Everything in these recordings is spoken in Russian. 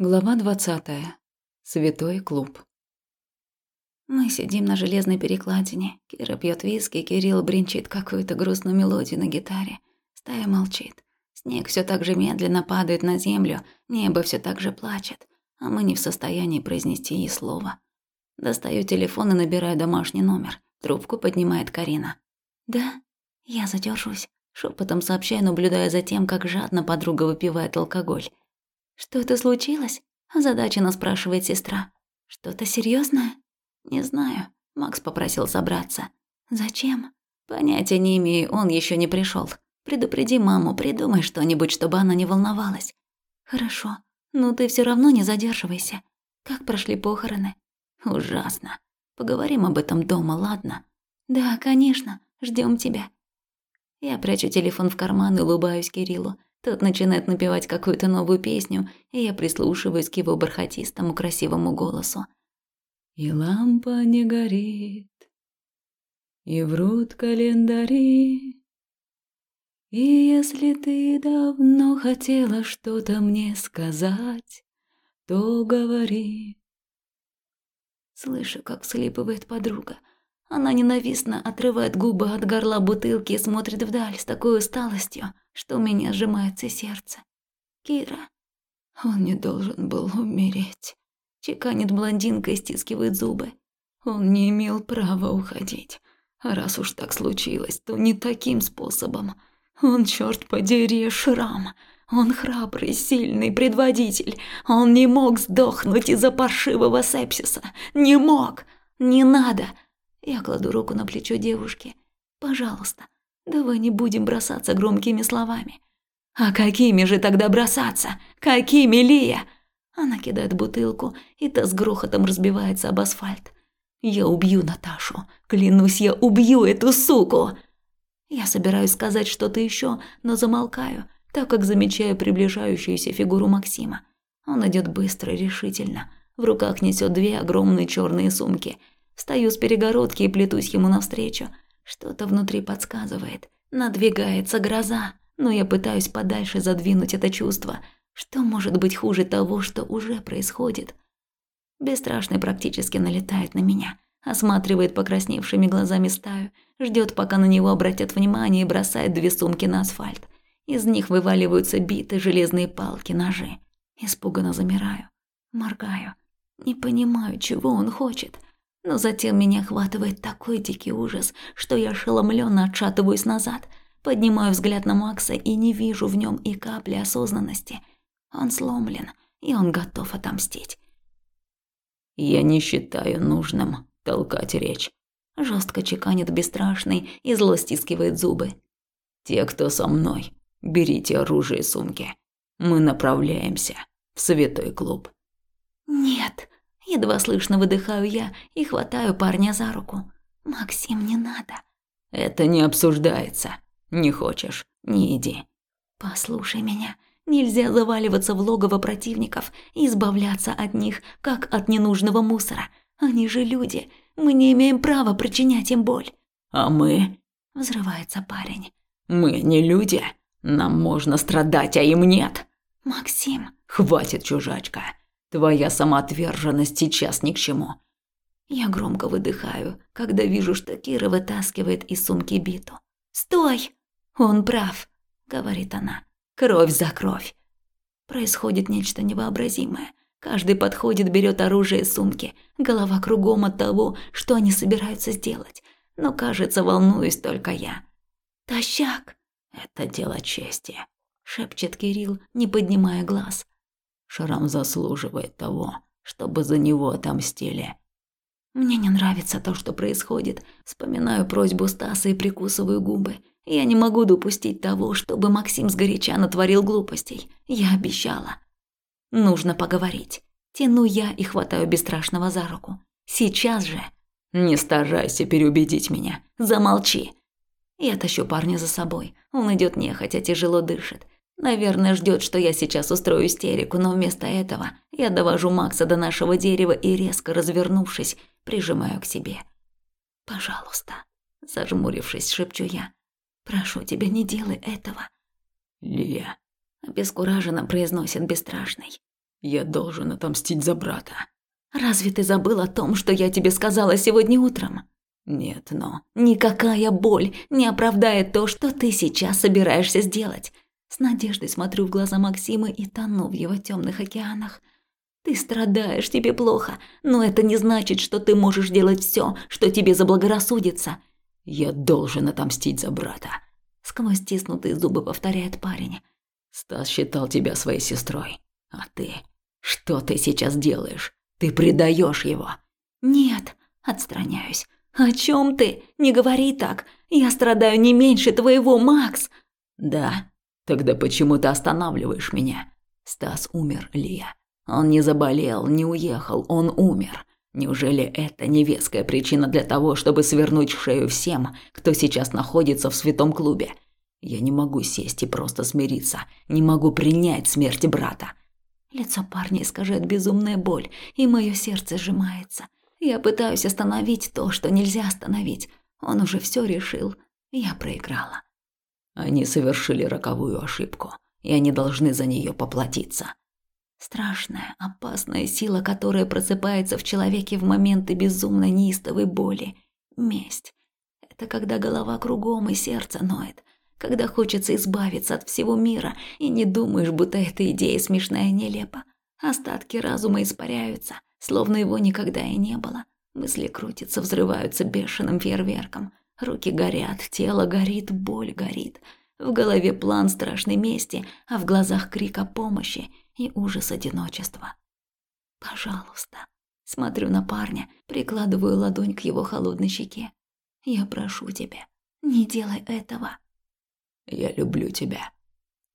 Глава двадцатая. Святой клуб. Мы сидим на железной перекладине. Кира пьет виски, Кирилл бренчит какую-то грустную мелодию на гитаре. Стая молчит. Снег все так же медленно падает на землю, небо все так же плачет, а мы не в состоянии произнести и слова. Достаю телефон и набираю домашний номер. Трубку поднимает Карина. «Да, я задержусь», – шепотом сообщаю, наблюдая за тем, как жадно подруга выпивает алкоголь. «Что-то случилось?» – озадаченно спрашивает сестра. «Что-то серьезное? «Не знаю». Макс попросил собраться. «Зачем?» «Понятия не имею, он еще не пришел. Предупреди маму, придумай что-нибудь, чтобы она не волновалась». «Хорошо. Но ты все равно не задерживайся. Как прошли похороны?» «Ужасно. Поговорим об этом дома, ладно?» «Да, конечно. Ждем тебя». Я прячу телефон в карман и улыбаюсь Кириллу. Тот начинает напевать какую-то новую песню, и я прислушиваюсь к его бархатистому красивому голосу. И лампа не горит, и врут календари. И если ты давно хотела что-то мне сказать, то говори. Слышу, как слипывает подруга. Она ненавистно отрывает губы от горла бутылки и смотрит вдаль с такой усталостью, что у меня сжимается сердце. Кира, он не должен был умереть. Чеканит блондинка и стискивает зубы. Он не имел права уходить. А раз уж так случилось, то не таким способом. Он, черт подери, шрам. Он храбрый, сильный предводитель. Он не мог сдохнуть из-за паршивого сепсиса. Не мог. Не надо. Я кладу руку на плечо девушки. Пожалуйста, давай не будем бросаться громкими словами. А какими же тогда бросаться? Какими, Лия? Она кидает бутылку, и та с грохотом разбивается об асфальт. Я убью Наташу. Клянусь, я убью эту суку. Я собираюсь сказать что-то еще, но замолкаю, так как замечаю приближающуюся фигуру Максима. Он идет быстро, решительно. В руках несет две огромные черные сумки. Стою с перегородки и плетусь ему навстречу. Что-то внутри подсказывает. Надвигается гроза, но я пытаюсь подальше задвинуть это чувство – что может быть хуже того, что уже происходит? Бесстрашный практически налетает на меня, осматривает покрасневшими глазами стаю, ждет, пока на него обратят внимание и бросает две сумки на асфальт. Из них вываливаются биты, железные палки, ножи. Испуганно замираю, моргаю, не понимаю, чего он хочет. Но затем меня охватывает такой дикий ужас, что я ошеломленно отшатываюсь назад, поднимаю взгляд на Макса и не вижу в нем и капли осознанности – он сломлен, и он готов отомстить. «Я не считаю нужным толкать речь», – жестко чеканит бесстрашный и зло стискивает зубы. «Те, кто со мной, берите оружие и сумки. Мы направляемся в святой клуб». «Нет», – едва слышно выдыхаю я и хватаю парня за руку. «Максим, не надо». «Это не обсуждается. Не хочешь – не иди». «Послушай меня. Нельзя заваливаться в логово противников и избавляться от них, как от ненужного мусора. Они же люди. Мы не имеем права причинять им боль. А мы? Взрывается парень. Мы не люди. Нам можно страдать, а им нет. Максим. Хватит, чужачка. Твоя самоотверженность сейчас ни к чему. Я громко выдыхаю, когда вижу, что Кира вытаскивает из сумки биту. «Стой! Он прав», — говорит она. Кровь за кровь. Происходит нечто невообразимое. Каждый подходит, берет оружие из сумки. Голова кругом от того, что они собираются сделать. Но, кажется, волнуюсь только я. «Тащак!» «Это дело чести», – шепчет Кирилл, не поднимая глаз. «Шрам заслуживает того, чтобы за него отомстили». Мне не нравится то, что происходит. Вспоминаю просьбу Стаса и прикусываю губы. Я не могу допустить того, чтобы Максим сгоряча натворил глупостей. Я обещала. Нужно поговорить. Тяну я и хватаю бесстрашного за руку. Сейчас же. Не старайся переубедить меня. Замолчи. Я тащу парня за собой. Он идет нехотя, тяжело дышит. Наверное, ждет, что я сейчас устрою истерику, но вместо этого я довожу Макса до нашего дерева и, резко развернувшись, прижимаю к себе. «Пожалуйста», – зажмурившись, шепчу я. Прошу тебя, не делай этого. Лия. Обескураженно произносит бесстрашный. Я должен отомстить за брата. Разве ты забыл о том, что я тебе сказала сегодня утром? Нет, но... Никакая боль не оправдает то, что ты сейчас собираешься сделать. С надеждой смотрю в глаза Максима и тону в его темных океанах. Ты страдаешь, тебе плохо, но это не значит, что ты можешь делать все, что тебе заблагорассудится. Я должен отомстить за брата. Сквозь стиснутые зубы повторяет парень. Стас считал тебя своей сестрой. А ты? Что ты сейчас делаешь? Ты предаешь его. Нет, отстраняюсь. О чем ты? Не говори так. Я страдаю не меньше твоего, Макс. Да. Тогда почему ты останавливаешь меня? Стас умер, Лия. Он не заболел, не уехал, он умер. Неужели это невеская причина для того, чтобы свернуть шею всем, кто сейчас находится в святом клубе? Я не могу сесть и просто смириться, не могу принять смерть брата. Лицо парня искажает безумная боль, и мое сердце сжимается. Я пытаюсь остановить то, что нельзя остановить. Он уже все решил. Я проиграла. Они совершили роковую ошибку, и они должны за нее поплатиться. Страшная, опасная сила, которая просыпается в человеке в моменты безумно неистовой боли. Месть. Это когда голова кругом и сердце ноет когда хочется избавиться от всего мира, и не думаешь, будто эта идея смешная и нелепа. Остатки разума испаряются, словно его никогда и не было. Мысли крутятся, взрываются бешеным фейерверком. Руки горят, тело горит, боль горит. В голове план страшной мести, а в глазах крик о помощи и ужас одиночества. «Пожалуйста». Смотрю на парня, прикладываю ладонь к его холодной щеке. «Я прошу тебя, не делай этого». Я люблю тебя».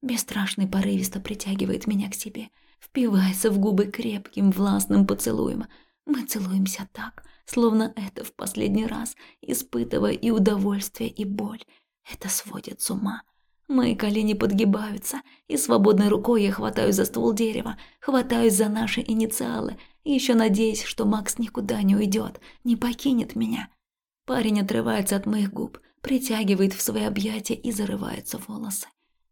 Бесстрашный порывисто притягивает меня к себе, впивается в губы крепким властным поцелуем. Мы целуемся так, словно это в последний раз, испытывая и удовольствие, и боль. Это сводит с ума. Мои колени подгибаются, и свободной рукой я хватаюсь за ствол дерева, хватаюсь за наши инициалы, еще надеясь, что Макс никуда не уйдет, не покинет меня. Парень отрывается от моих губ, притягивает в свои объятия и зарывается волосы.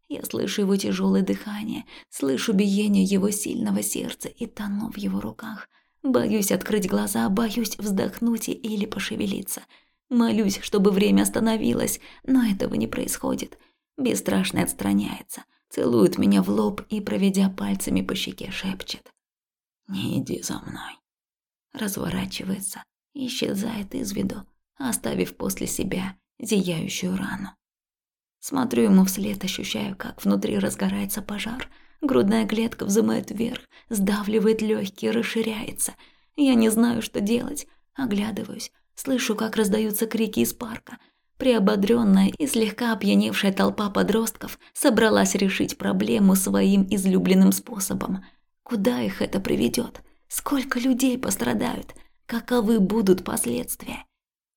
Я слышу его тяжелое дыхание, слышу биение его сильного сердца и тону в его руках. Боюсь открыть глаза, боюсь вздохнуть или пошевелиться. Молюсь, чтобы время остановилось, но этого не происходит. Бесстрашный отстраняется, целует меня в лоб и, проведя пальцами по щеке, шепчет. «Не иди за мной». Разворачивается, исчезает из виду, оставив после себя зияющую рану. Смотрю ему вслед, ощущаю, как внутри разгорается пожар. Грудная клетка взымает вверх, сдавливает легкие, расширяется. Я не знаю, что делать. Оглядываюсь, слышу, как раздаются крики из парка. Приободренная и слегка опьяневшая толпа подростков собралась решить проблему своим излюбленным способом. Куда их это приведет? Сколько людей пострадают? Каковы будут последствия?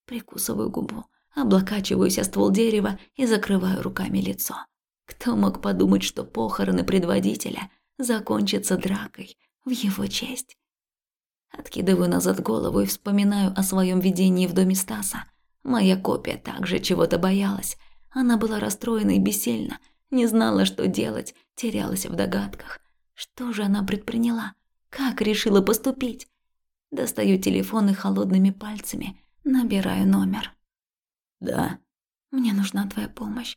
Прикусываю губу облокачиваюсь о ствол дерева и закрываю руками лицо. Кто мог подумать, что похороны предводителя закончатся дракой в его честь? Откидываю назад голову и вспоминаю о своем видении в доме Стаса. Моя копия также чего-то боялась. Она была расстроена и бессильна, не знала, что делать, терялась в догадках. Что же она предприняла? Как решила поступить? Достаю телефон и холодными пальцами набираю номер. Да. Мне нужна твоя помощь.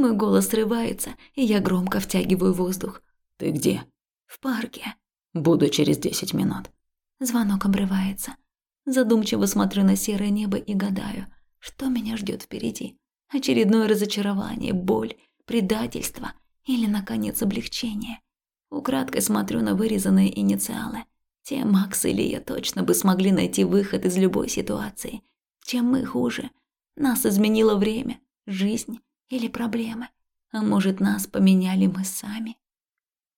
Мой голос срывается, и я громко втягиваю воздух. Ты где? В парке. Буду через десять минут. Звонок обрывается. Задумчиво смотрю на серое небо и гадаю, что меня ждет впереди. Очередное разочарование, боль, предательство или, наконец, облегчение. Украдкой смотрю на вырезанные инициалы. Те Макс или я точно бы смогли найти выход из любой ситуации. Чем мы хуже, нас изменило время, жизнь или проблемы. А может, нас поменяли мы сами?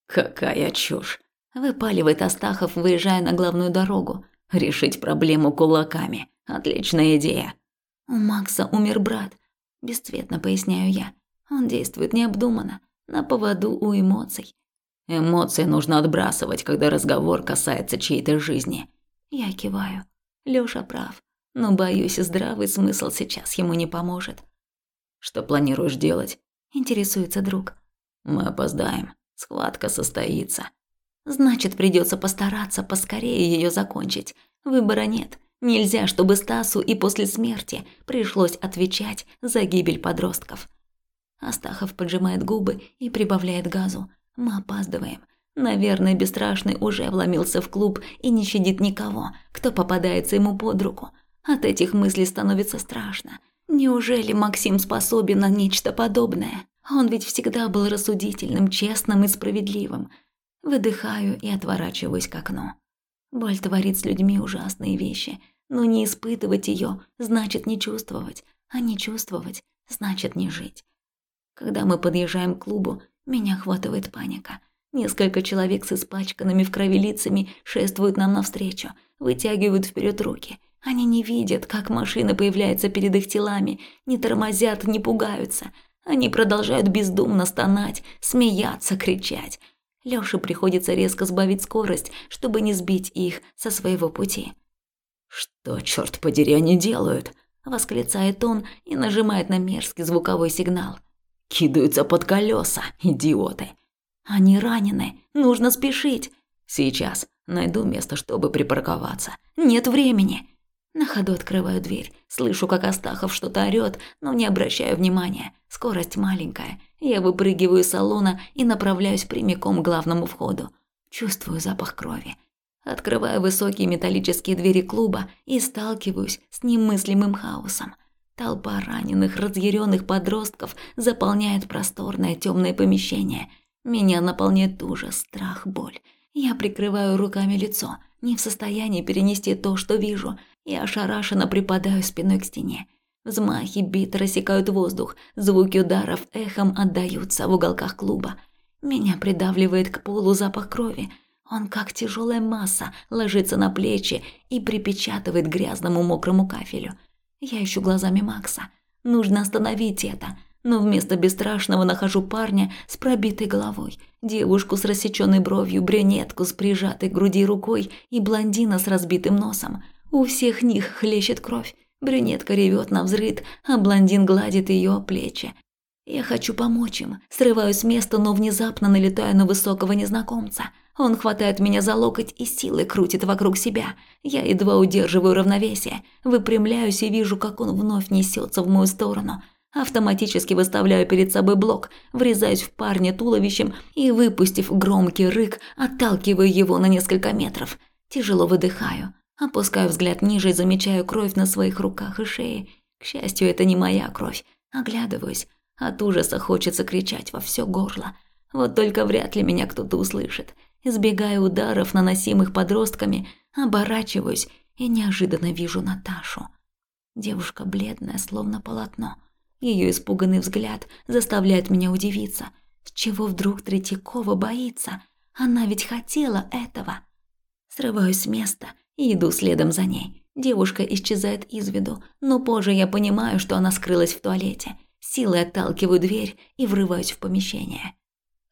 Какая чушь. Выпаливает Астахов, выезжая на главную дорогу. Решить проблему кулаками. Отличная идея. У Макса умер брат. Бесцветно поясняю я. Он действует необдуманно, на поводу у эмоций. Эмоции нужно отбрасывать, когда разговор касается чьей-то жизни. Я киваю. Лёша прав но, боюсь, здравый смысл сейчас ему не поможет. «Что планируешь делать?» – интересуется друг. «Мы опоздаем. Схватка состоится». Значит, придется постараться поскорее ее закончить. Выбора нет. Нельзя, чтобы Стасу и после смерти пришлось отвечать за гибель подростков. Астахов поджимает губы и прибавляет газу. Мы опаздываем. Наверное, бесстрашный уже вломился в клуб и не щадит никого, кто попадается ему под руку. От этих мыслей становится страшно. Неужели Максим способен на нечто подобное? Он ведь всегда был рассудительным, честным и справедливым. Выдыхаю и отворачиваюсь к окну. Боль творит с людьми ужасные вещи, но не испытывать ее значит не чувствовать, а не чувствовать значит не жить. Когда мы подъезжаем к клубу, меня охватывает паника. Несколько человек с испачканными в крови лицами шествуют нам навстречу, вытягивают вперед руки. Они не видят, как машина появляется перед их телами, не тормозят, не пугаются. Они продолжают бездумно стонать, смеяться, кричать. Лёше приходится резко сбавить скорость, чтобы не сбить их со своего пути. «Что, черт подери, они делают?» – восклицает он и нажимает на мерзкий звуковой сигнал. «Кидаются под колеса, идиоты!» «Они ранены, нужно спешить!» «Сейчас найду место, чтобы припарковаться». «Нет времени!» На ходу открываю дверь, слышу, как Астахов что-то орёт, но не обращаю внимания. Скорость маленькая. Я выпрыгиваю из салона и направляюсь прямиком к главному входу. Чувствую запах крови. Открываю высокие металлические двери клуба и сталкиваюсь с немыслимым хаосом. Толпа раненых, разъяренных подростков заполняет просторное темное помещение. Меня наполняет ужас, страх, боль. Я прикрываю руками лицо, не в состоянии перенести то, что вижу – и ошарашенно припадаю спиной к стене. Взмахи бит рассекают воздух, звуки ударов эхом отдаются в уголках клуба. Меня придавливает к полу запах крови. Он, как тяжелая масса, ложится на плечи и припечатывает грязному мокрому кафелю. Я ищу глазами Макса. Нужно остановить это. Но вместо бесстрашного нахожу парня с пробитой головой, девушку с рассеченной бровью, брюнетку с прижатой к груди рукой и блондина с разбитым носом. У всех них хлещет кровь. Брюнетка ревет на взрыд, а блондин гладит ее плечи. Я хочу помочь им, срываюсь с места, но внезапно налетаю на высокого незнакомца. Он хватает меня за локоть и силой крутит вокруг себя. Я едва удерживаю равновесие, выпрямляюсь и вижу, как он вновь несется в мою сторону. Автоматически выставляю перед собой блок, врезаюсь в парня туловищем и, выпустив громкий рык, отталкиваю его на несколько метров. Тяжело выдыхаю. Опускаю взгляд ниже и замечаю кровь на своих руках и шее. К счастью, это не моя кровь. Оглядываюсь. От ужаса хочется кричать во все горло. Вот только вряд ли меня кто-то услышит. Избегаю ударов, наносимых подростками, оборачиваюсь и неожиданно вижу Наташу. Девушка бледная, словно полотно. Ее испуганный взгляд заставляет меня удивиться. С чего вдруг Третьякова боится? Она ведь хотела этого. Срываюсь с места и иду следом за ней. Девушка исчезает из виду, но позже я понимаю, что она скрылась в туалете. Силой отталкиваю дверь и врываюсь в помещение.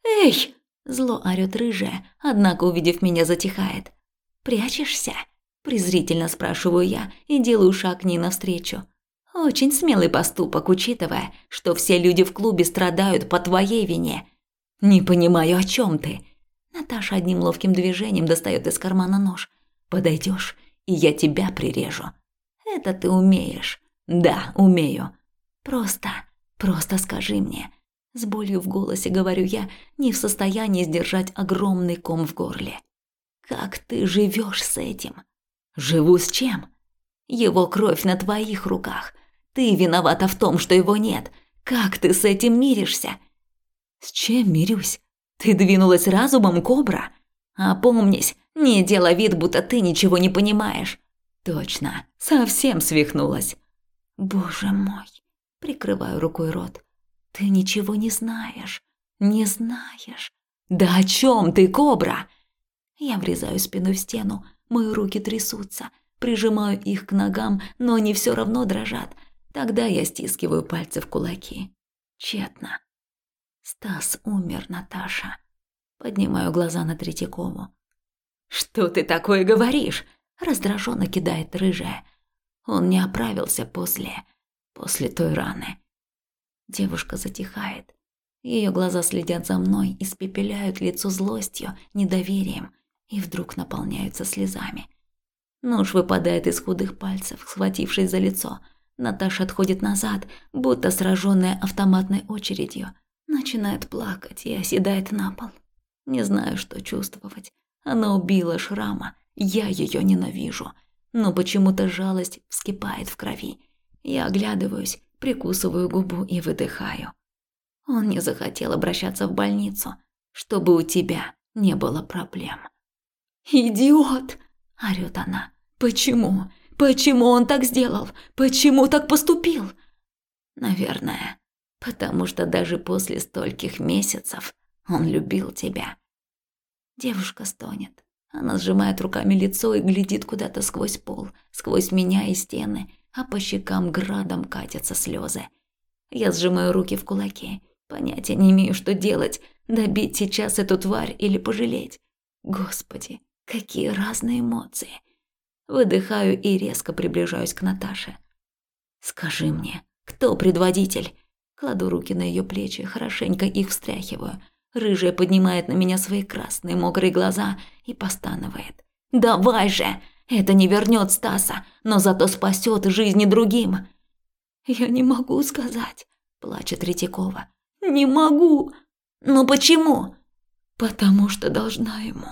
«Эй!» – зло орёт рыжая, однако, увидев меня, затихает. «Прячешься?» – презрительно спрашиваю я и делаю шаг к ней навстречу. «Очень смелый поступок, учитывая, что все люди в клубе страдают по твоей вине. Не понимаю, о чем ты?» Наташа одним ловким движением достает из кармана нож. Подойдешь, и я тебя прирежу. Это ты умеешь. Да, умею. Просто, просто скажи мне. С болью в голосе говорю я, не в состоянии сдержать огромный ком в горле. Как ты живешь с этим? Живу с чем? Его кровь на твоих руках. Ты виновата в том, что его нет. Как ты с этим миришься? С чем мирюсь? Ты двинулась разумом, кобра? Опомнись, не делай вид, будто ты ничего не понимаешь. Точно, совсем свихнулась. Боже мой, прикрываю рукой рот. Ты ничего не знаешь, не знаешь. Да о чем ты, кобра? Я врезаю спину в стену, мои руки трясутся, прижимаю их к ногам, но они все равно дрожат. Тогда я стискиваю пальцы в кулаки. Тщетно. Стас умер, Наташа. Поднимаю глаза на Третьякову. «Что ты такое говоришь?» – раздраженно кидает рыжая. Он не оправился после... после той раны. Девушка затихает. Ее глаза следят за мной, испепеляют лицо злостью, недоверием и вдруг наполняются слезами. Нож выпадает из худых пальцев, схватившись за лицо. Наташа отходит назад, будто сраженная автоматной очередью. Начинает плакать и оседает на пол. Не знаю, что чувствовать. Она убила Шрама, я ее ненавижу. Но почему-то жалость вскипает в крови. Я оглядываюсь, прикусываю губу и выдыхаю. Он не захотел обращаться в больницу, чтобы у тебя не было проблем. «Идиот!» – орёт она. «Почему? Почему он так сделал? Почему так поступил?» «Наверное, потому что даже после стольких месяцев он любил тебя». Девушка стонет. Она сжимает руками лицо и глядит куда-то сквозь пол, сквозь меня и стены, а по щекам градом катятся слезы. Я сжимаю руки в кулаки. Понятия не имею, что делать. Добить сейчас эту тварь или пожалеть. Господи, какие разные эмоции. Выдыхаю и резко приближаюсь к Наташе. «Скажи мне, кто предводитель?» Кладу руки на ее плечи, хорошенько их встряхиваю. Рыжая поднимает на меня свои красные мокрые глаза и постанывает. «Давай же! Это не вернет Стаса, но зато спасет жизни другим!» «Я не могу сказать», – плачет Ретикова. «Не могу!» «Ну почему?» «Потому что должна ему».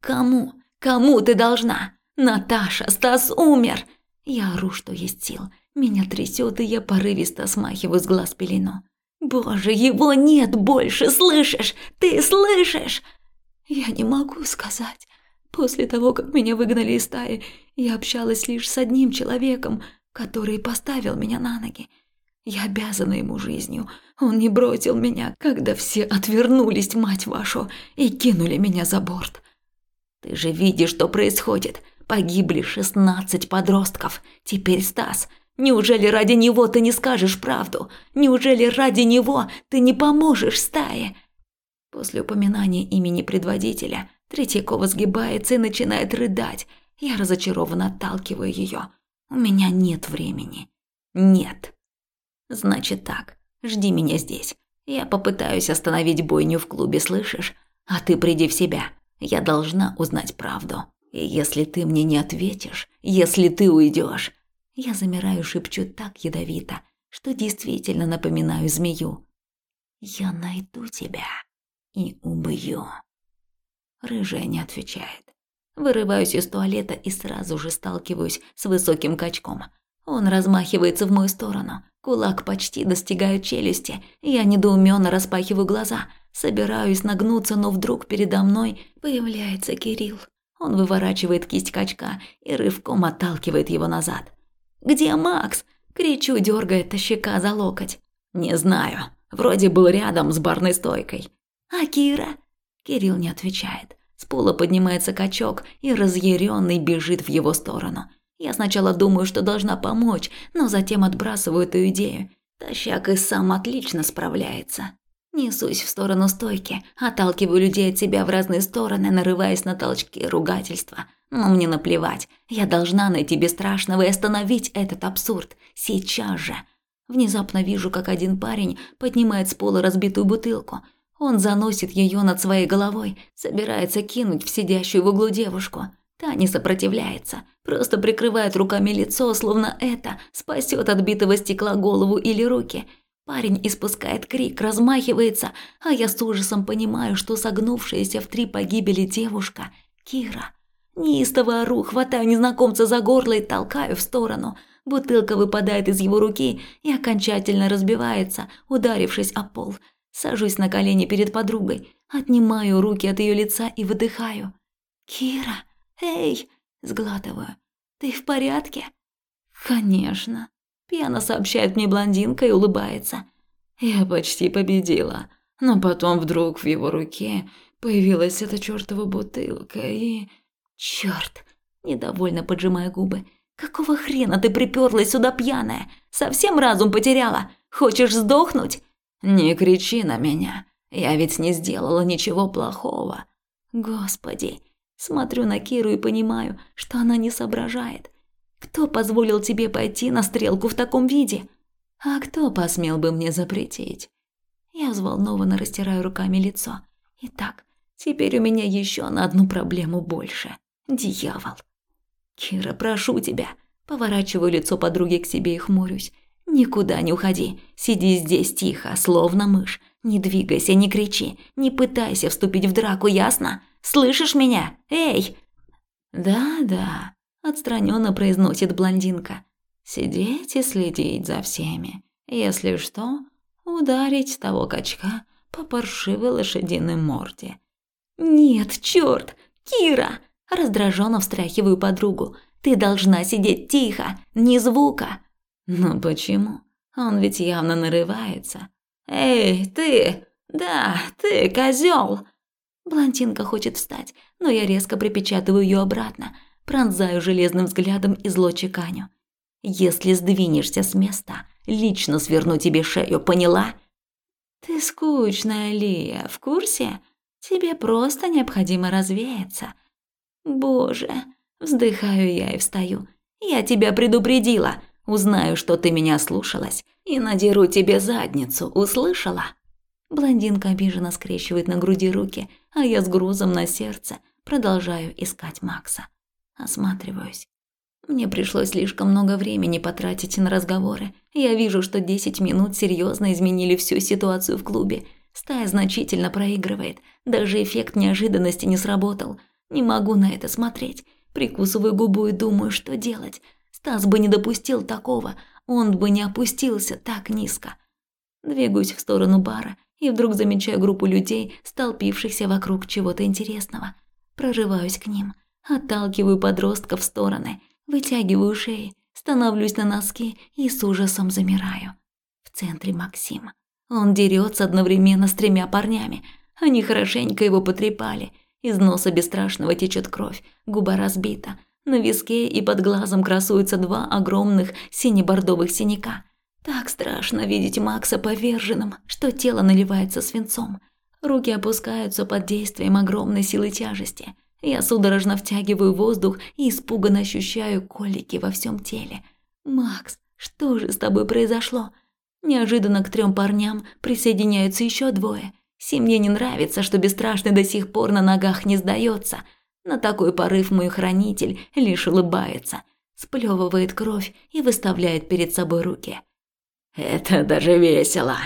«Кому? Кому ты должна? Наташа, Стас умер!» Я ору, что есть сил. Меня трясет, и я порывисто смахиваю с глаз пелену. «Боже, его нет больше, слышишь? Ты слышишь?» «Я не могу сказать. После того, как меня выгнали из стаи, я общалась лишь с одним человеком, который поставил меня на ноги. Я обязана ему жизнью. Он не бросил меня, когда все отвернулись, мать вашу, и кинули меня за борт. Ты же видишь, что происходит. Погибли шестнадцать подростков. Теперь Стас. Неужели ради него ты не скажешь правду? Неужели ради него ты не поможешь стае? После упоминания имени предводителя Третьякова сгибается и начинает рыдать. Я разочарованно отталкиваю ее. У меня нет времени. Нет. Значит так, жди меня здесь. Я попытаюсь остановить бойню в клубе, слышишь? А ты приди в себя. Я должна узнать правду. И если ты мне не ответишь, если ты уйдешь, я замираю, шепчу так ядовито, что действительно напоминаю змею. Я найду тебя и убью. Рыжая не отвечает. Вырываюсь из туалета и сразу же сталкиваюсь с высоким качком. Он размахивается в мою сторону. Кулак почти достигает челюсти. Я недоуменно распахиваю глаза. Собираюсь нагнуться, но вдруг передо мной появляется Кирилл. Он выворачивает кисть качка и рывком отталкивает его назад. «Где Макс?» – кричу, дергая тащика за локоть. «Не знаю. Вроде был рядом с барной стойкой». «А Кира?» Кирилл не отвечает. С пола поднимается качок и разъяренный бежит в его сторону. Я сначала думаю, что должна помочь, но затем отбрасываю эту идею. Тащак и сам отлично справляется. Несусь в сторону стойки, отталкиваю людей от себя в разные стороны, нарываясь на толчки и ругательства. Но мне наплевать. Я должна найти бесстрашного и остановить этот абсурд. Сейчас же. Внезапно вижу, как один парень поднимает с пола разбитую бутылку – он заносит ее над своей головой, собирается кинуть в сидящую в углу девушку. Та не сопротивляется, просто прикрывает руками лицо, словно это спасет от битого стекла голову или руки. Парень испускает крик, размахивается, а я с ужасом понимаю, что согнувшаяся в три погибели девушка – Кира. Неистово ору, хватаю незнакомца за горло и толкаю в сторону. Бутылка выпадает из его руки и окончательно разбивается, ударившись о пол – Сажусь на колени перед подругой, отнимаю руки от ее лица и выдыхаю. «Кира, эй!» – сглатываю. «Ты в порядке?» «Конечно», – пьяно сообщает мне блондинка и улыбается. Я почти победила, но потом вдруг в его руке появилась эта чёртова бутылка и... Чёрт! Недовольно поджимая губы. Какого хрена ты приперлась сюда пьяная? Совсем разум потеряла? Хочешь сдохнуть? «Не кричи на меня, я ведь не сделала ничего плохого». «Господи!» Смотрю на Киру и понимаю, что она не соображает. Кто позволил тебе пойти на стрелку в таком виде? А кто посмел бы мне запретить? Я взволнованно растираю руками лицо. Итак, теперь у меня еще на одну проблему больше. Дьявол. Кира, прошу тебя. Поворачиваю лицо подруги к себе и хмурюсь. Никуда не уходи. Сиди здесь тихо, словно мышь. Не двигайся, не кричи, не пытайся вступить в драку, ясно? Слышишь меня? Эй! Да-да, отстраненно произносит блондинка. Сидеть и следить за всеми. Если что, ударить того качка по паршивой лошадиной морде. Нет, черт, Кира! Раздраженно встряхиваю подругу. Ты должна сидеть тихо, ни звука. Но почему? Он ведь явно нарывается. Эй, ты! Да, ты, козел! Блондинка хочет встать, но я резко припечатываю ее обратно, пронзаю железным взглядом и зло чеканю. Если сдвинешься с места, лично сверну тебе шею, поняла? Ты скучная, Лия, в курсе? Тебе просто необходимо развеяться. Боже, вздыхаю я и встаю. Я тебя предупредила. Узнаю, что ты меня слушалась, и надеру тебе задницу, услышала? Блондинка обиженно скрещивает на груди руки, а я с грузом на сердце продолжаю искать Макса. Осматриваюсь. Мне пришлось слишком много времени потратить на разговоры. Я вижу, что 10 минут серьезно изменили всю ситуацию в клубе. Стая значительно проигрывает. Даже эффект неожиданности не сработал. Не могу на это смотреть. Прикусываю губу и думаю, что делать. Стас бы не допустил такого. Он бы не опустился так низко. Двигаюсь в сторону бара и вдруг замечаю группу людей, столпившихся вокруг чего-то интересного. Прорываюсь к ним, отталкиваю подростков в стороны – Вытягиваю шеи, становлюсь на носки и с ужасом замираю. В центре Максим. Он дерется одновременно с тремя парнями. Они хорошенько его потрепали. Из носа бесстрашного течет кровь, губа разбита. На виске и под глазом красуются два огромных сине-бордовых синяка. Так страшно видеть Макса поверженным, что тело наливается свинцом. Руки опускаются под действием огромной силы тяжести. Я судорожно втягиваю воздух и испуганно ощущаю колики во всем теле. «Макс, что же с тобой произошло?» Неожиданно к трем парням присоединяются еще двое. Семье не нравится, что бесстрашный до сих пор на ногах не сдается. На такой порыв мой хранитель лишь улыбается, сплевывает кровь и выставляет перед собой руки. «Это даже весело!»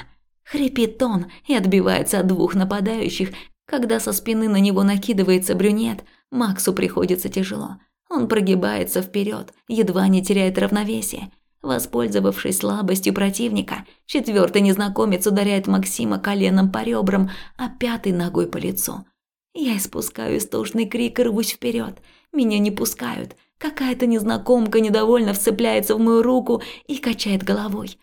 Хрипит он и отбивается от двух нападающих, когда со спины на него накидывается брюнет, Максу приходится тяжело. Он прогибается вперед, едва не теряет равновесие. Воспользовавшись слабостью противника, четвертый незнакомец ударяет Максима коленом по ребрам, а пятый ногой по лицу. Я испускаю истошный крик и рвусь вперед. Меня не пускают. Какая-то незнакомка недовольно вцепляется в мою руку и качает головой.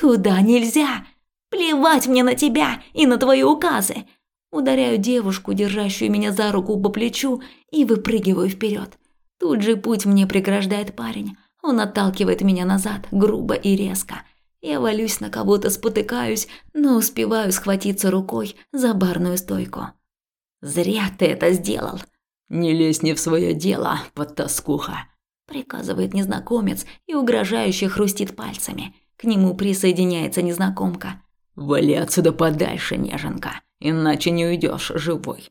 «Туда нельзя! Плевать мне на тебя и на твои указы! Ударяю девушку, держащую меня за руку по плечу, и выпрыгиваю вперед. Тут же путь мне преграждает парень. Он отталкивает меня назад, грубо и резко. Я валюсь на кого-то, спотыкаюсь, но успеваю схватиться рукой за барную стойку. «Зря ты это сделал!» «Не лезь не в свое дело, подтаскуха!» Приказывает незнакомец и угрожающе хрустит пальцами. К нему присоединяется незнакомка. «Вали отсюда подальше, неженка!» иначе не уйдешь живой.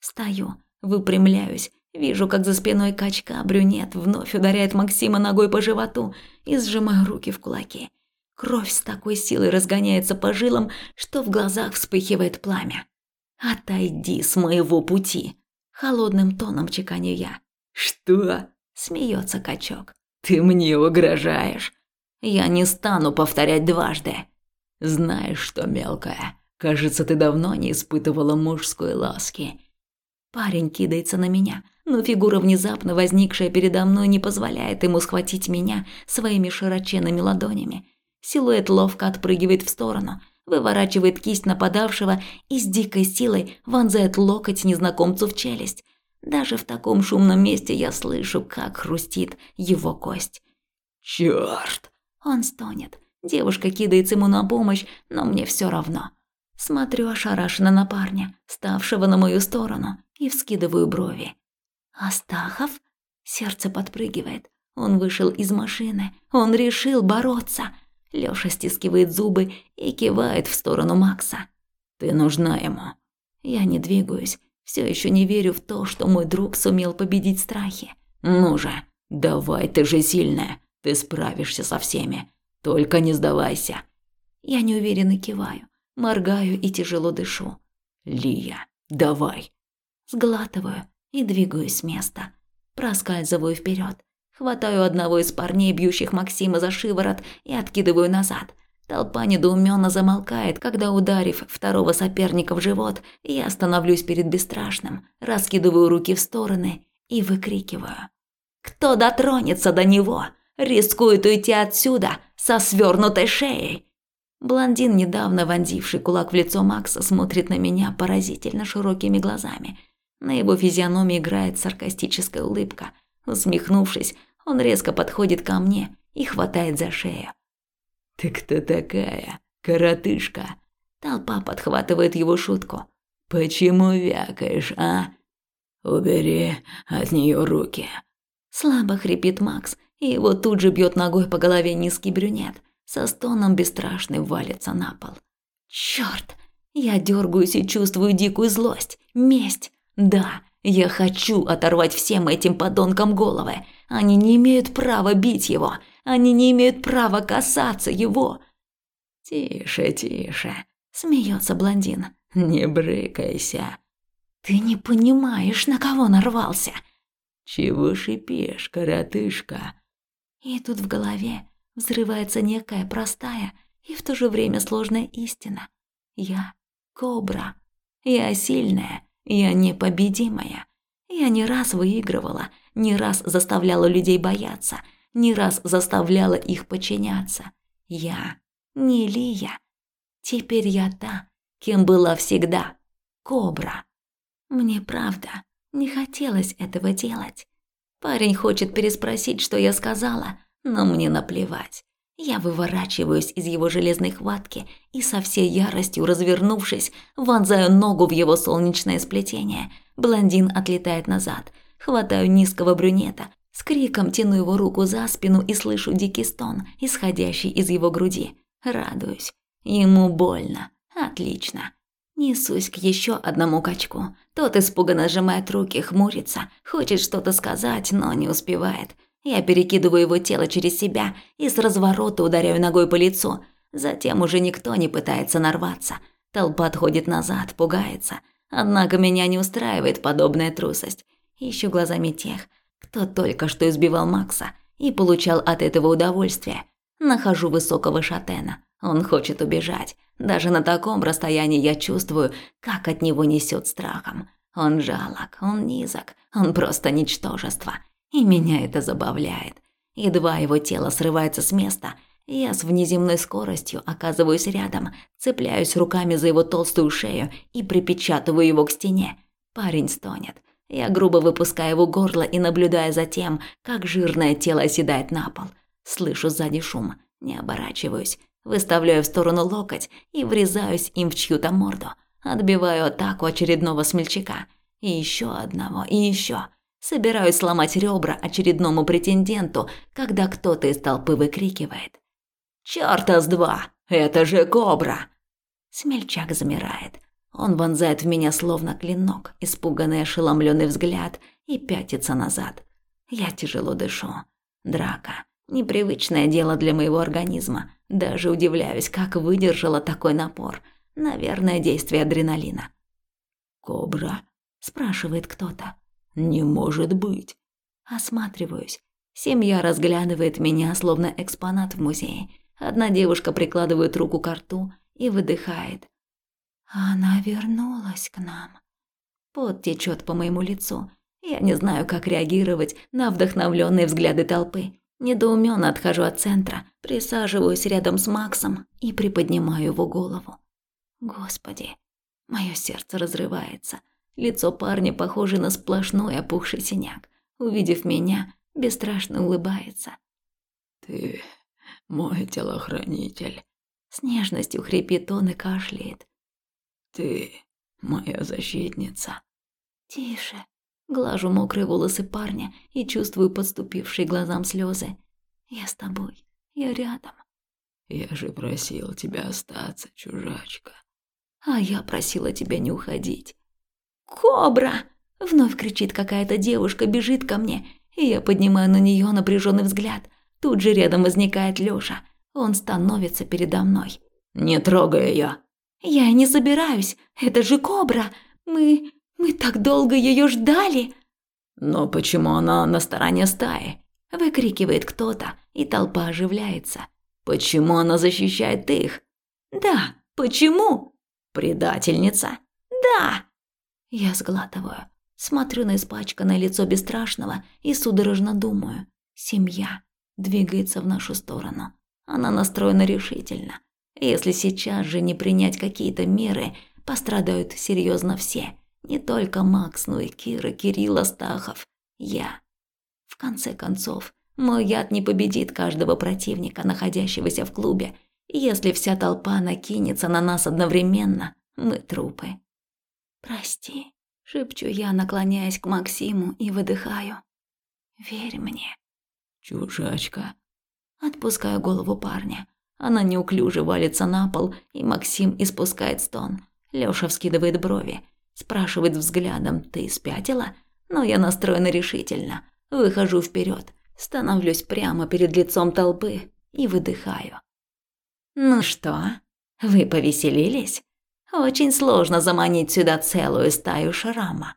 Стою, выпрямляюсь, вижу, как за спиной качка брюнет вновь ударяет Максима ногой по животу и сжимаю руки в кулаки. Кровь с такой силой разгоняется по жилам, что в глазах вспыхивает пламя. «Отойди с моего пути!» Холодным тоном чеканю я. «Что?» – смеется качок. «Ты мне угрожаешь?» «Я не стану повторять дважды». «Знаешь что, мелкая, Кажется, ты давно не испытывала мужской ласки. Парень кидается на меня, но фигура, внезапно возникшая передо мной, не позволяет ему схватить меня своими широченными ладонями. Силуэт ловко отпрыгивает в сторону, выворачивает кисть нападавшего и с дикой силой вонзает локоть незнакомцу в челюсть. Даже в таком шумном месте я слышу, как хрустит его кость. «Чёрт!» Он стонет. Девушка кидается ему на помощь, но мне все равно. Смотрю ошарашенно на парня, ставшего на мою сторону, и вскидываю брови. «Астахов?» Сердце подпрыгивает. Он вышел из машины. Он решил бороться. Лёша стискивает зубы и кивает в сторону Макса. Ты нужна ему. Я не двигаюсь, все еще не верю в то, что мой друг сумел победить страхи. Ну же, давай, ты же сильная. Ты справишься со всеми. Только не сдавайся. Я неуверенно киваю, моргаю и тяжело дышу. Лия, давай. Сглатываю и двигаюсь с места. Проскальзываю вперед, хватаю одного из парней, бьющих Максима за шиворот, и откидываю назад. Толпа недоуменно замолкает, когда, ударив второго соперника в живот, я становлюсь перед бесстрашным, раскидываю руки в стороны и выкрикиваю. «Кто дотронется до него, рискует уйти отсюда со свернутой шеей!» Блондин, недавно вонзивший кулак в лицо Макса, смотрит на меня поразительно широкими глазами. На его физиономии играет саркастическая улыбка. Усмехнувшись, он резко подходит ко мне и хватает за шею. «Ты кто такая, коротышка?» Толпа подхватывает его шутку. «Почему вякаешь, а?» «Убери от нее руки». Слабо хрипит Макс, и его тут же бьет ногой по голове низкий брюнет. Со стоном бесстрашный валится на пол. Черт! Я дергаюсь и чувствую дикую злость, месть. Да, я хочу оторвать всем этим подонкам головы. Они не имеют права бить его. Они не имеют права касаться его. Тише, тише, смеется блондин. Не брыкайся. Ты не понимаешь, на кого нарвался. Чего шипишь, коротышка? И тут в голове взрывается некая простая и в то же время сложная истина. Я кобра. Я сильная, я непобедимая. Я не раз выигрывала, не раз заставляла людей бояться, не раз заставляла их подчиняться. Я не Лия. Теперь я та, кем была всегда. Кобра. Мне правда не хотелось этого делать. Парень хочет переспросить, что я сказала, но мне наплевать. Я выворачиваюсь из его железной хватки и со всей яростью развернувшись, вонзаю ногу в его солнечное сплетение. Блондин отлетает назад. Хватаю низкого брюнета, с криком тяну его руку за спину и слышу дикий стон, исходящий из его груди. Радуюсь. Ему больно. Отлично. Несусь к еще одному качку. Тот испуганно сжимает руки, хмурится, хочет что-то сказать, но не успевает. Я перекидываю его тело через себя и с разворота ударяю ногой по лицу. Затем уже никто не пытается нарваться. Толпа отходит назад, пугается. Однако меня не устраивает подобная трусость. Ищу глазами тех, кто только что избивал Макса и получал от этого удовольствие. Нахожу высокого шатена. Он хочет убежать. Даже на таком расстоянии я чувствую, как от него несет страхом. Он жалок, он низок, он просто ничтожество. И меня это забавляет. Едва его тело срывается с места, я с внеземной скоростью оказываюсь рядом, цепляюсь руками за его толстую шею и припечатываю его к стене. Парень стонет. Я грубо выпускаю его горло и наблюдая за тем, как жирное тело оседает на пол. Слышу сзади шум, не оборачиваюсь, выставляю в сторону локоть и врезаюсь им в чью-то морду. Отбиваю атаку очередного смельчака. И еще одного, и еще. Собираюсь сломать ребра очередному претенденту, когда кто-то из толпы выкрикивает. «Чёрта с два! Это же кобра!» Смельчак замирает. Он вонзает в меня словно клинок, испуганный ошеломленный взгляд, и пятится назад. Я тяжело дышу. Драка. Непривычное дело для моего организма. Даже удивляюсь, как выдержала такой напор. Наверное, действие адреналина. «Кобра?» – спрашивает кто-то. «Не может быть». Осматриваюсь. Семья разглядывает меня, словно экспонат в музее. Одна девушка прикладывает руку к рту и выдыхает. Она вернулась к нам. Пот течет по моему лицу. Я не знаю, как реагировать на вдохновленные взгляды толпы. Недоуменно отхожу от центра, присаживаюсь рядом с Максом и приподнимаю его голову. Господи, мое сердце разрывается. Лицо парня похоже на сплошной опухший синяк. Увидев меня, бесстрашно улыбается. «Ты мой телохранитель». С нежностью хрипит он и кашляет. Ты моя защитница. Тише. Глажу мокрые волосы парня и чувствую подступившие глазам слезы. Я с тобой. Я рядом. Я же просил тебя остаться, чужачка. А я просила тебя не уходить. «Кобра!» – вновь кричит какая-то девушка, бежит ко мне, и я поднимаю на нее напряженный взгляд. Тут же рядом возникает Лёша. Он становится передо мной. «Не трогай её!» «Я и не собираюсь, это же кобра! Мы... мы так долго её ждали!» «Но почему она на стороне стаи?» – выкрикивает кто-то, и толпа оживляется. «Почему она защищает их?» «Да, почему?» «Предательница?» «Да!» Я сглатываю, смотрю на испачканное лицо бесстрашного и судорожно думаю. Семья двигается в нашу сторону. Она настроена решительно. Если сейчас же не принять какие-то меры, пострадают серьезно все. Не только Макс, но и Кира, Кирилл, Астахов. Я. В конце концов, мой яд не победит каждого противника, находящегося в клубе. Если вся толпа накинется на нас одновременно, мы трупы. «Прости», – шепчу я, наклоняясь к Максиму и выдыхаю. «Верь мне». «Чужачка». Отпускаю голову парня. Она неуклюже валится на пол, и Максим испускает стон. Лёша вскидывает брови. Спрашивает взглядом, ты спятила? Но я настроена решительно. Выхожу вперед, становлюсь прямо перед лицом толпы и выдыхаю. «Ну что, вы повеселились? Очень сложно заманить сюда целую стаю шрама.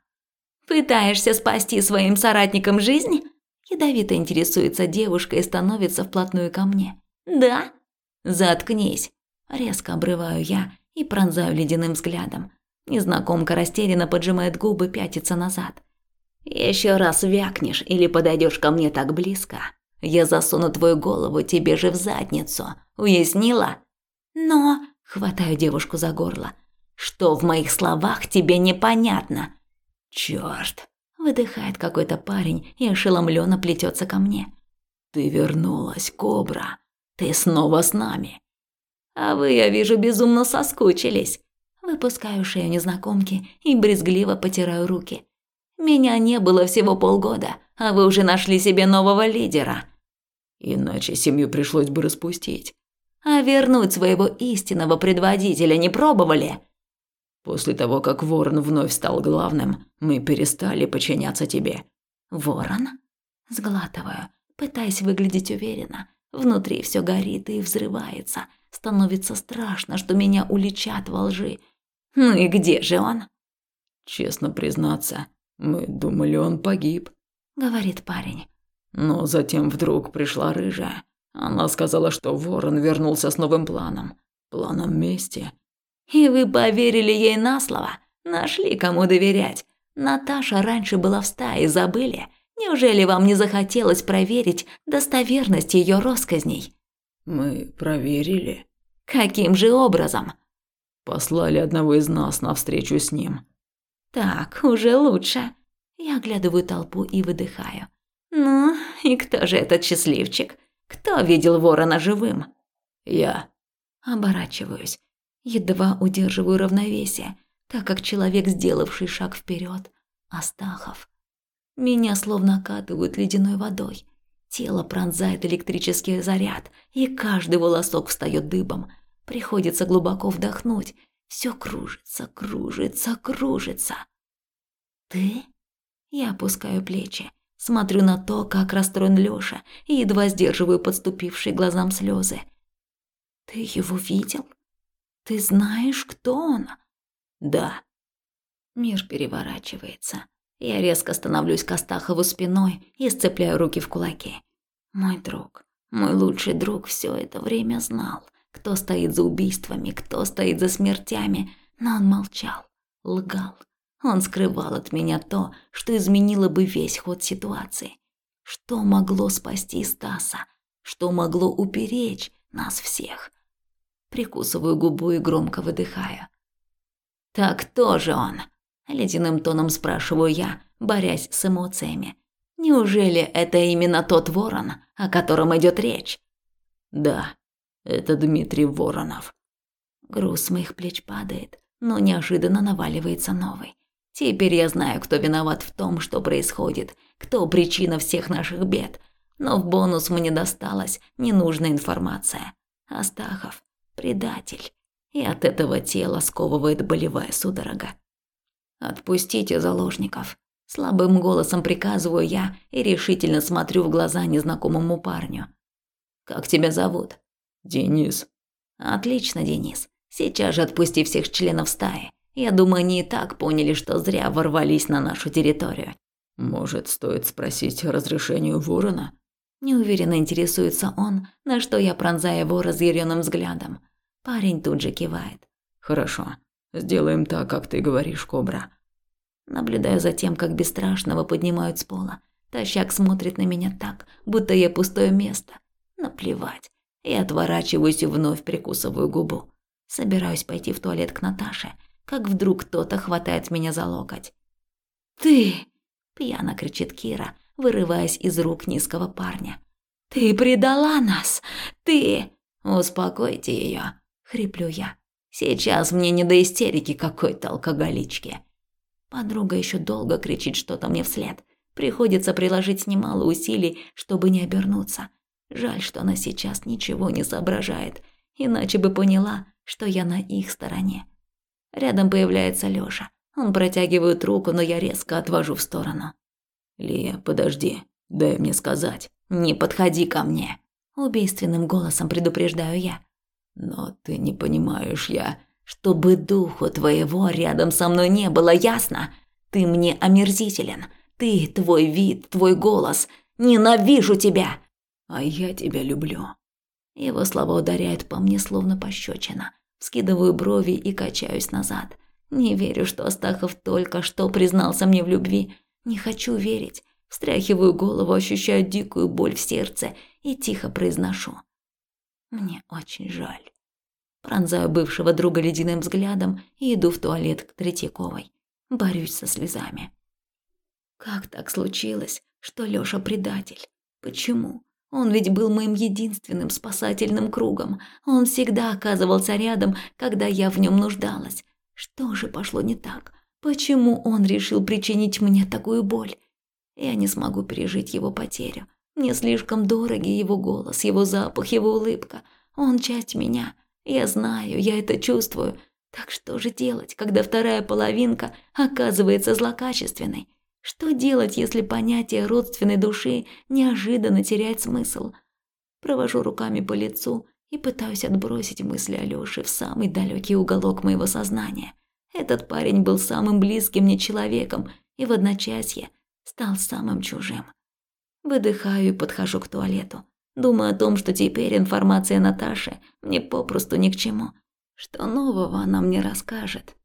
Пытаешься спасти своим соратникам жизнь?» Ядовито интересуется девушка и становится вплотную ко мне. «Да?» «Заткнись!» Резко обрываю я и пронзаю ледяным взглядом. Незнакомка растерянно поджимает губы, пятится назад. Еще раз вякнешь или подойдешь ко мне так близко, я засуну твою голову тебе же в задницу. Уяснила? Но, хватаю девушку за горло. Что в моих словах тебе непонятно? Черт! Выдыхает какой-то парень и ошеломленно плетется ко мне. Ты вернулась, кобра. Ты снова с нами. А вы, я вижу, безумно соскучились. Выпускаю шею незнакомки и брезгливо потираю руки. Меня не было всего полгода, а вы уже нашли себе нового лидера. Иначе семью пришлось бы распустить. А вернуть своего истинного предводителя не пробовали? После того, как Ворон вновь стал главным, мы перестали подчиняться тебе. Ворон? Сглатываю, пытаясь выглядеть уверенно. Внутри все горит и взрывается. Становится страшно, что меня уличат во лжи. Ну и где же он? Честно признаться, мы думали, он погиб, говорит парень. Но затем вдруг пришла рыжая. Она сказала, что Ворон вернулся с новым планом, планом мести. И вы поверили ей на слово? Нашли кому доверять. Наташа раньше была в стае, забыли? Неужели вам не захотелось проверить достоверность ее россказней? Мы проверили. Каким же образом? Послали одного из нас на встречу с ним. Так, уже лучше. Я оглядываю толпу и выдыхаю. Ну, и кто же этот счастливчик? Кто видел ворона живым? Я. Оборачиваюсь. Едва удерживаю равновесие, так как человек, сделавший шаг вперед, Астахов. Меня словно окатывают ледяной водой. Тело пронзает электрический заряд, и каждый волосок встает дыбом. Приходится глубоко вдохнуть. Все кружится, кружится, кружится. «Ты?» Я опускаю плечи, смотрю на то, как расстроен Лёша, и едва сдерживаю подступившие глазам слезы. «Ты его видел? Ты знаешь, кто он?» «Да». Мир переворачивается. Я резко становлюсь к Астахову спиной и сцепляю руки в кулаки. Мой друг, мой лучший друг все это время знал, кто стоит за убийствами, кто стоит за смертями, но он молчал, лгал. Он скрывал от меня то, что изменило бы весь ход ситуации. Что могло спасти Стаса? Что могло уперечь нас всех? Прикусываю губу и громко выдыхаю. «Так кто же он?» – ледяным тоном спрашиваю я, борясь с эмоциями. «Неужели это именно тот ворон, о котором идет речь?» «Да, это Дмитрий Воронов». Груз с моих плеч падает, но неожиданно наваливается новый. Теперь я знаю, кто виноват в том, что происходит, кто причина всех наших бед. Но в бонус мне досталась ненужная информация. Астахов – предатель. и от этого тела сковывает болевая судорога. «Отпустите заложников», – слабым голосом приказываю я и решительно смотрю в глаза незнакомому парню. «Как тебя зовут?» «Денис». «Отлично, Денис. Сейчас же отпусти всех членов стаи. Я думаю, они и так поняли, что зря ворвались на нашу территорию. Может, стоит спросить разрешение ворона? Неуверенно интересуется он, на что я пронзаю его разъяренным взглядом. Парень тут же кивает. Хорошо. Сделаем так, как ты говоришь, кобра. Наблюдаю за тем, как бесстрашного поднимают с пола. Тащак смотрит на меня так, будто я пустое место. Наплевать. Я отворачиваюсь и вновь прикусываю губу. Собираюсь пойти в туалет к Наташе, как вдруг кто-то хватает меня за локоть. «Ты!» – пьяно кричит Кира, вырываясь из рук низкого парня. «Ты предала нас! Ты...» «Успокойте ее, хриплю я. «Сейчас мне не до истерики какой-то алкоголички». Подруга еще долго кричит что-то мне вслед. Приходится приложить немало усилий, чтобы не обернуться. Жаль, что она сейчас ничего не соображает, иначе бы поняла, что я на их стороне. Рядом появляется Лёша. Он протягивает руку, но я резко отвожу в сторону. «Лия, подожди, дай мне сказать. Не подходи ко мне!» Убийственным голосом предупреждаю я. «Но ты не понимаешь, я...» «Чтобы духу твоего рядом со мной не было, ясно? Ты мне омерзителен. Ты, твой вид, твой голос. Ненавижу тебя!» «А я тебя люблю». Его слова ударяют по мне словно пощечина. Скидываю брови и качаюсь назад. Не верю, что Астахов только что признался мне в любви. Не хочу верить. Встряхиваю голову, ощущаю дикую боль в сердце и тихо произношу. Мне очень жаль. Пронзаю бывшего друга ледяным взглядом и иду в туалет к Третьяковой. Борюсь со слезами. Как так случилось, что Лёша предатель? Почему? Он ведь был моим единственным спасательным кругом. Он всегда оказывался рядом, когда я в нем нуждалась. Что же пошло не так? Почему он решил причинить мне такую боль? Я не смогу пережить его потерю. Мне слишком дороги его голос, его запах, его улыбка. Он часть меня. Я знаю, я это чувствую. Так что же делать, когда вторая половинка оказывается злокачественной? Что делать, если понятие родственной души неожиданно теряет смысл? Провожу руками по лицу и пытаюсь отбросить мысли Алёши в самый далекий уголок моего сознания. Этот парень был самым близким мне человеком и в одночасье стал самым чужим. Выдыхаю и подхожу к туалету. Думаю о том, что теперь информация Наташи мне попросту ни к чему. Что нового она мне расскажет.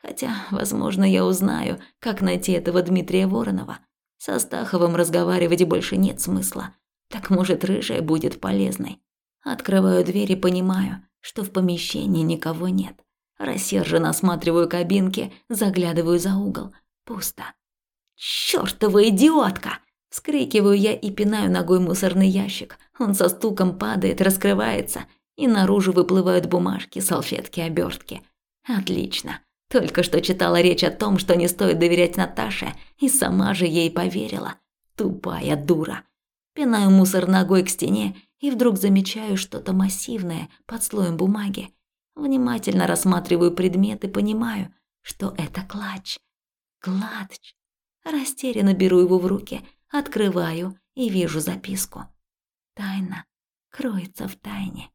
Хотя, возможно, я узнаю, как найти этого Дмитрия Воронова. Со Стаховым разговаривать больше нет смысла. Так, может, рыжая будет полезной. Открываю дверь и понимаю, что в помещении никого нет. Рассерженно осматриваю кабинки, заглядываю за угол. Пусто. «Чёртова идиотка!» Вскрикиваю я и пинаю ногой мусорный ящик. Он со стуком падает, раскрывается, и наружу выплывают бумажки, салфетки, обертки. Отлично. Только что читала речь о том, что не стоит доверять Наташе, и сама же ей поверила. Тупая дура. Пинаю мусор ногой к стене и вдруг замечаю что-то массивное под слоем бумаги. Внимательно рассматриваю предмет и понимаю, что это клатч. Клатч. Растерянно беру его в руки, открываю и вижу записку. Тайна кроется в тайне.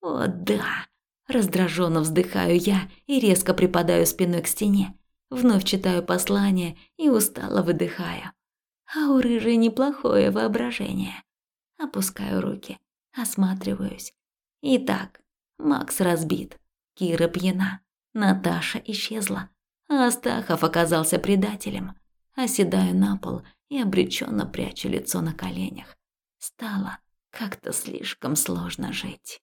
О да! Раздраженно вздыхаю я и резко припадаю спиной к стене. Вновь читаю послание и устало выдыхаю. А у рыжей неплохое воображение. Опускаю руки, осматриваюсь. Итак, Макс разбит, Кира пьяна, Наташа исчезла, а Астахов оказался предателем. Оседаю на пол и обреченно прячу лицо на коленях. Стало как-то слишком сложно жить.